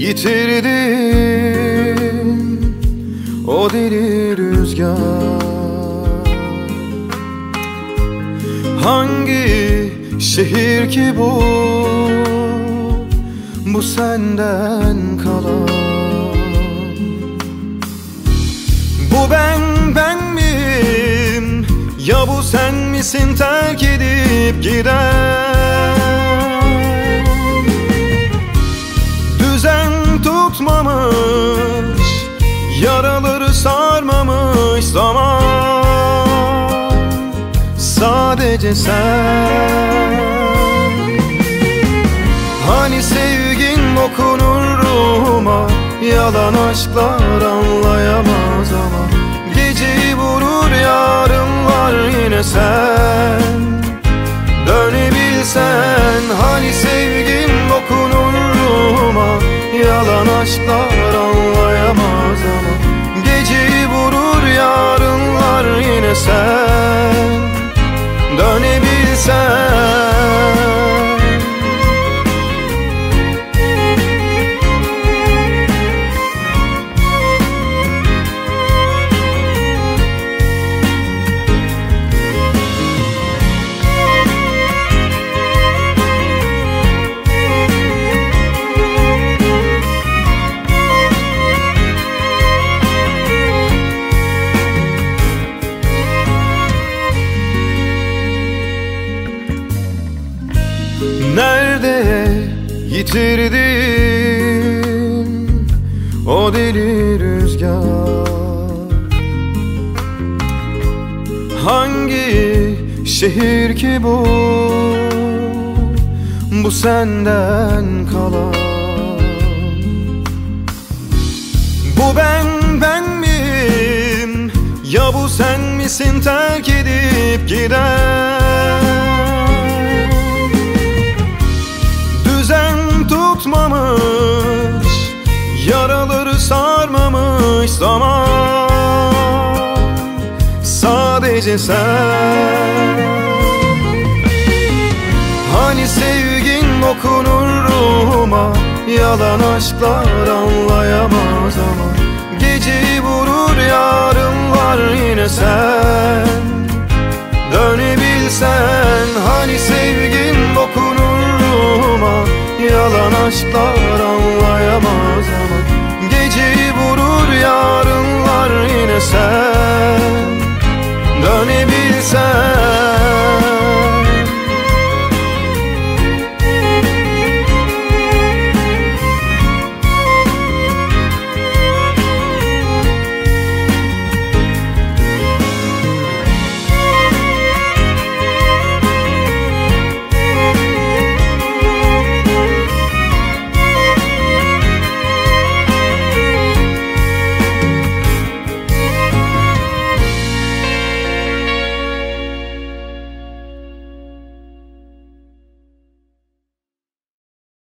yitirdim. O deli rüzgar. Hangi şehir ki bu? Bu senden kalan. Bu ben ben miyim? Ya bu sen misin? Terk edip giden Yaraları sarmamış zaman. Sadece sen. Hani sevgin okunur ruhuma Yalan aşklar anlayamaz ama. Geceyi vurur yarınlar yine sen. Dönebilsen hani sevgin dokunur ruhuma Yalan aşklar anlayamaz sen Dönebilsen yitirdim. O deli rüzgar. Hangi şehir ki bu? Bu senden kalan. Bu ben ben miyim? Ya bu sen misin? Terk edip giden zaman Sadece sen. Hani sevgin okunur ruhuma Yalan aşklar anlayamaz ama Geceyi vurur yarınlar yine sen. Dönebilsen hani sevgin dokunur ruhuma Yalan aşklar anlayamaz ama